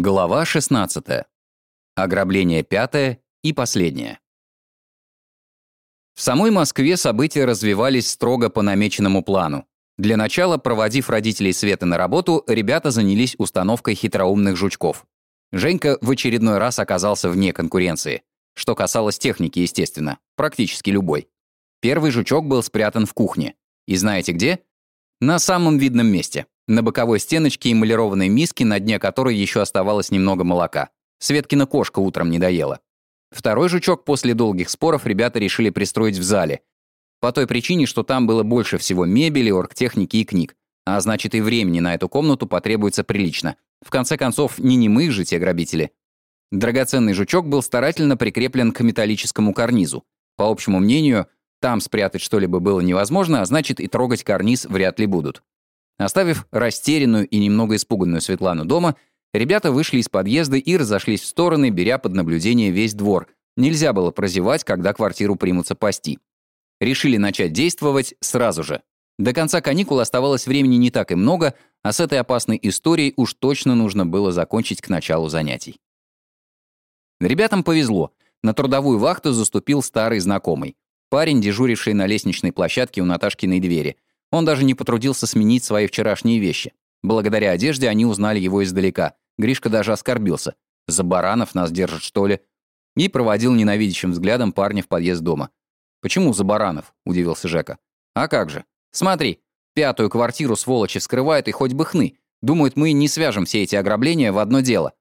Глава 16. Ограбление пятое и последнее. В самой Москве события развивались строго по намеченному плану. Для начала, проводив родителей Светы на работу, ребята занялись установкой хитроумных жучков. Женька в очередной раз оказался вне конкуренции. Что касалось техники, естественно, практически любой. Первый жучок был спрятан в кухне. И знаете где? На самом видном месте. На боковой стеночке эмалированной миски, на дне которой еще оставалось немного молока. Светкина кошка утром не доела. Второй жучок после долгих споров ребята решили пристроить в зале. По той причине, что там было больше всего мебели, оргтехники и книг. А значит, и времени на эту комнату потребуется прилично. В конце концов, не немые же те грабители. Драгоценный жучок был старательно прикреплен к металлическому карнизу. По общему мнению, там спрятать что-либо было невозможно, а значит, и трогать карниз вряд ли будут. Оставив растерянную и немного испуганную Светлану дома, ребята вышли из подъезда и разошлись в стороны, беря под наблюдение весь двор. Нельзя было прозевать, когда квартиру примутся пасти. Решили начать действовать сразу же. До конца каникул оставалось времени не так и много, а с этой опасной историей уж точно нужно было закончить к началу занятий. Ребятам повезло. На трудовую вахту заступил старый знакомый. Парень, дежуривший на лестничной площадке у Наташкиной двери – он даже не потрудился сменить свои вчерашние вещи. Благодаря одежде они узнали его издалека. Гришка даже оскорбился. «За баранов нас держат, что ли?» И проводил ненавидящим взглядом парня в подъезд дома. «Почему за баранов?» – удивился Жека. «А как же? Смотри, пятую квартиру сволочи вскрывают и хоть бы хны. Думают, мы не свяжем все эти ограбления в одно дело».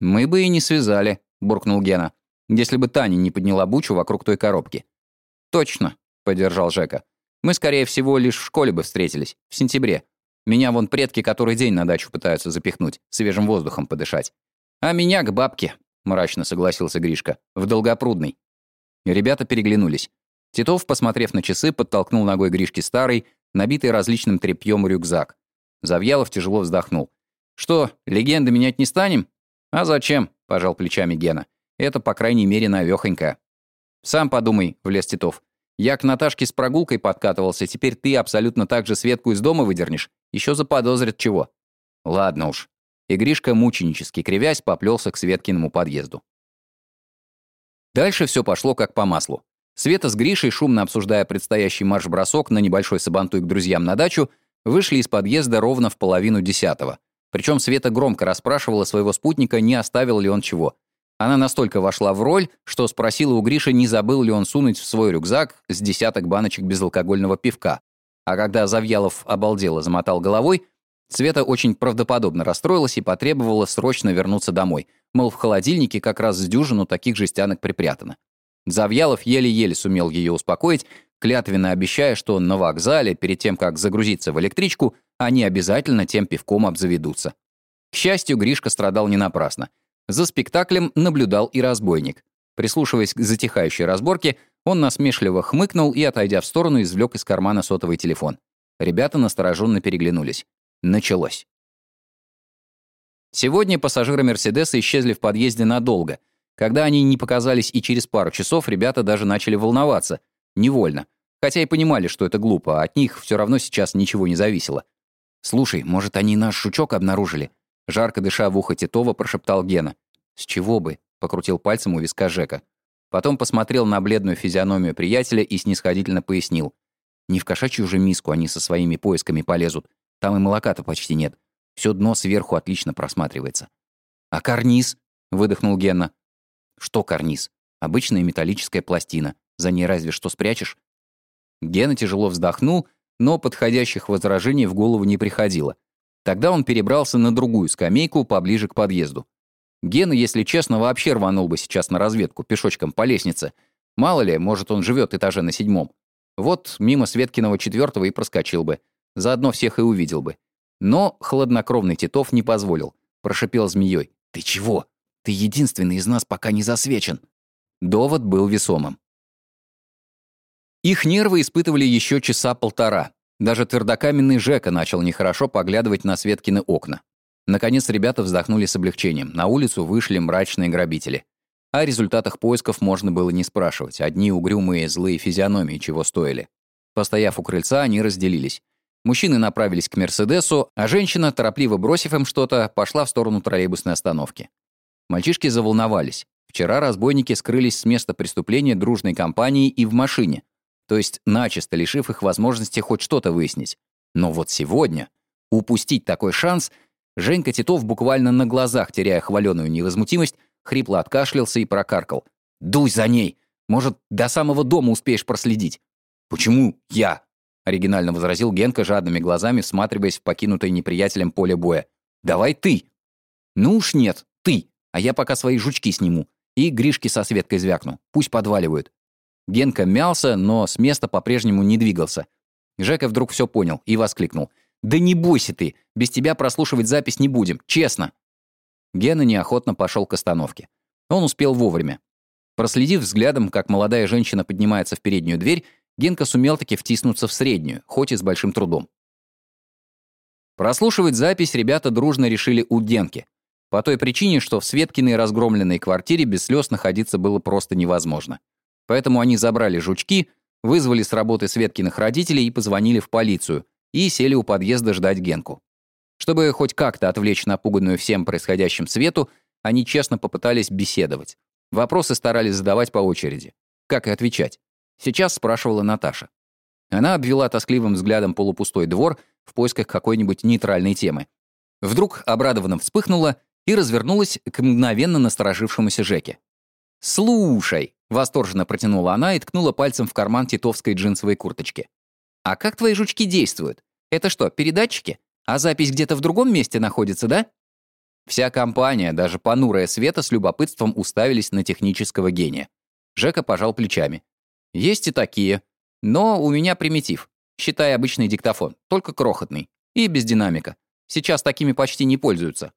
«Мы бы и не связали», – буркнул Гена. «Если бы Таня не подняла бучу вокруг той коробки». «Точно», – поддержал Жека. Мы, скорее всего, лишь в школе бы встретились, в сентябре. Меня вон предки который день на дачу пытаются запихнуть, свежим воздухом подышать. А меня к бабке, мрачно согласился Гришка, в Долгопрудный. Ребята переглянулись. Титов, посмотрев на часы, подтолкнул ногой Гришки старый, набитый различным тряпьем рюкзак. Завьялов тяжело вздохнул. «Что, легенды менять не станем?» «А зачем?» — пожал плечами Гена. «Это, по крайней мере, навёхонько». «Сам подумай», — влез Титов. Я к Наташке с прогулкой подкатывался, теперь ты абсолютно так же Светку из дома выдернешь. Еще заподозрят чего. Ладно уж. И Гришка, мученически кривясь, поплелся к Светкиному подъезду. Дальше все пошло как по маслу. Света с Гришей, шумно обсуждая предстоящий марш-бросок на небольшой сабантуй к друзьям на дачу, вышли из подъезда ровно в половину десятого. Причем Света громко расспрашивала своего спутника, не оставил ли он чего. Она настолько вошла в роль, что спросила у Гриши, не забыл ли он сунуть в свой рюкзак с десяток баночек безалкогольного пивка. А когда Завьялов обалдело замотал головой, Света очень правдоподобно расстроилась и потребовала срочно вернуться домой. Мол, в холодильнике как раз с дюжину таких жестянок припрятано. Завьялов еле-еле сумел ее успокоить, клятвенно обещая, что на вокзале, перед тем, как загрузиться в электричку, они обязательно тем пивком обзаведутся. К счастью, Гришка страдал не напрасно. За спектаклем наблюдал и разбойник. Прислушиваясь к затихающей разборке, он насмешливо хмыкнул и, отойдя в сторону, извлек из кармана сотовый телефон. Ребята настороженно переглянулись. Началось. Сегодня пассажиры «Мерседеса» исчезли в подъезде надолго. Когда они не показались и через пару часов, ребята даже начали волноваться. Невольно. Хотя и понимали, что это глупо, а от них все равно сейчас ничего не зависело. «Слушай, может, они наш жучок обнаружили?» Жарко дыша в ухо Титова, прошептал Гена. «С чего бы?» — покрутил пальцем у виска Жека. Потом посмотрел на бледную физиономию приятеля и снисходительно пояснил. «Не в кошачью же миску они со своими поисками полезут. Там и молока-то почти нет. Все дно сверху отлично просматривается». «А карниз?» — выдохнул Гена. «Что карниз? Обычная металлическая пластина. За ней разве что спрячешь?» Гена тяжело вздохнул, но подходящих возражений в голову не приходило. Тогда он перебрался на другую скамейку поближе к подъезду. Гена, если честно, вообще рванул бы сейчас на разведку, пешочком по лестнице. Мало ли, может, он живет этаже на седьмом. Вот мимо Светкиного четвертого и проскочил бы. Заодно всех и увидел бы. Но хладнокровный Титов не позволил. Прошипел змеей. «Ты чего? Ты единственный из нас пока не засвечен». Довод был весомым. Их нервы испытывали еще часа полтора. Даже твердокаменный Жека начал нехорошо поглядывать на Светкины окна. Наконец ребята вздохнули с облегчением. На улицу вышли мрачные грабители. О результатах поисков можно было не спрашивать. Одни угрюмые злые физиономии чего стоили. Постояв у крыльца, они разделились. Мужчины направились к «Мерседесу», а женщина, торопливо бросив им что-то, пошла в сторону троллейбусной остановки. Мальчишки заволновались. Вчера разбойники скрылись с места преступления дружной компанией и в машине, то есть начисто лишив их возможности хоть что-то выяснить. Но вот сегодня упустить такой шанс Женька Титов буквально на глазах, теряя хваленую невозмутимость, хрипло откашлялся и прокаркал. «Дуй за ней! Может, до самого дома успеешь проследить?» «Почему я?» — оригинально возразил Генка жадными глазами, всматриваясь в покинутое неприятелем поле боя. «Давай ты!» «Ну уж нет, ты, а я пока свои жучки сниму. И Гришки со Светкой звякну. Пусть подваливают». Генка мялся, но с места по-прежнему не двигался. Жека вдруг все понял и воскликнул. «Да не бойся ты! Без тебя прослушивать запись не будем, честно!» Гена неохотно пошел к остановке. Он успел вовремя. Проследив взглядом, как молодая женщина поднимается в переднюю дверь, Генка сумел таки втиснуться в среднюю, хоть и с большим трудом. Прослушивать запись ребята дружно решили у Генки. По той причине, что в Светкиной разгромленной квартире без слез находиться было просто невозможно. Поэтому они забрали жучки, вызвали с работы Светкиных родителей и позвонили в полицию, и сели у подъезда ждать Генку. Чтобы хоть как-то отвлечь напуганную всем происходящим Свету, они честно попытались беседовать. Вопросы старались задавать по очереди. Как и отвечать. Сейчас спрашивала Наташа. Она обвела тоскливым взглядом полупустой двор в поисках какой-нибудь нейтральной темы. Вдруг обрадованно вспыхнула и развернулась к мгновенно насторожившемуся Жеке. «Слушай!» — восторженно протянула она и ткнула пальцем в карман титовской джинсовой курточки. «А как твои жучки действуют? Это что, передатчики? А запись где-то в другом месте находится, да?» Вся компания, даже понурая Света, с любопытством уставились на технического гения. Жека пожал плечами. Есть и такие. Но у меня примитив. Считай обычный диктофон, только крохотный. И без динамика. Сейчас такими почти не пользуются.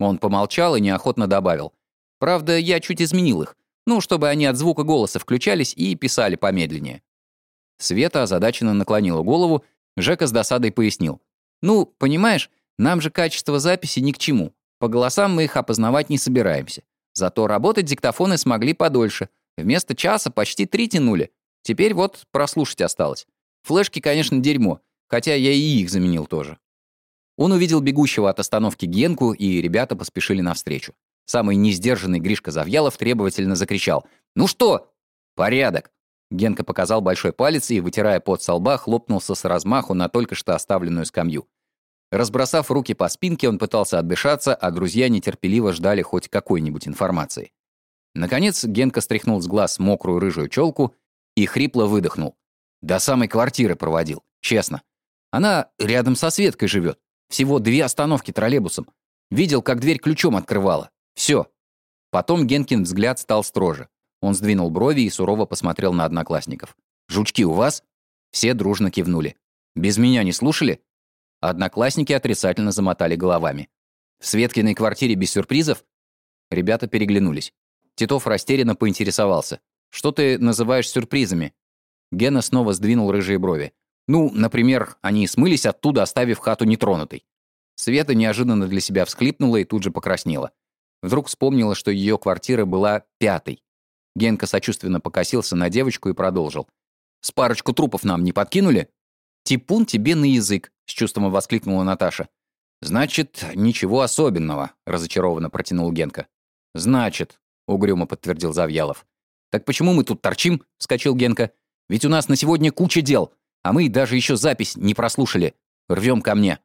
Он помолчал и неохотно добавил. Правда, я чуть изменил их. Ну, чтобы они от звука голоса включались и писали помедленнее. Света озадаченно наклонила голову, Жека с досадой пояснил. «Ну, понимаешь, нам же качество записи ни к чему. По голосам мы их опознавать не собираемся. Зато работать диктофоны смогли подольше, Вместо часа почти три тянули. Теперь вот прослушать осталось. Флешки, конечно, дерьмо, хотя я и их заменил тоже. Он увидел бегущего от остановки Генку, и ребята поспешили навстречу. Самый несдержанный Гришка Завьялов требовательно закричал. «Ну что?» «Порядок!» Генка показал большой палец и, вытирая пот со лба, хлопнулся с размаху на только что оставленную скамью. Разбросав руки по спинке, он пытался отдышаться, а друзья нетерпеливо ждали хоть какой-нибудь информации. Наконец Генка стряхнул с глаз мокрую рыжую челку и хрипло выдохнул. До самой квартиры проводил, честно. Она рядом со Светкой живет. Всего две остановки троллейбусом. Видел, как дверь ключом открывала. Все. Потом Генкин взгляд стал строже. Он сдвинул брови и сурово посмотрел на одноклассников. «Жучки у вас?» Все дружно кивнули. «Без меня не слушали?» Одноклассники отрицательно замотали головами. «В Светкиной квартире без сюрпризов?» Ребята переглянулись. Титов растерянно поинтересовался. «Что ты называешь сюрпризами?» Гена снова сдвинул рыжие брови. «Ну, например, они смылись оттуда, оставив хату нетронутой». Света неожиданно для себя всхлипнула и тут же покраснела. Вдруг вспомнила, что ее квартира была пятой. Генка сочувственно покосился на девочку и продолжил. «С парочку трупов нам не подкинули?» «Типун тебе на язык», — с чувством воскликнула Наташа. «Значит, ничего особенного», — разочарованно протянул Генка. «Значит», угрюмо подтвердил Завьялов. «Так почему мы тут торчим?» — вскочил Генка. «Ведь у нас на сегодня куча дел, а мы даже еще запись не прослушали. Рвем ко мне».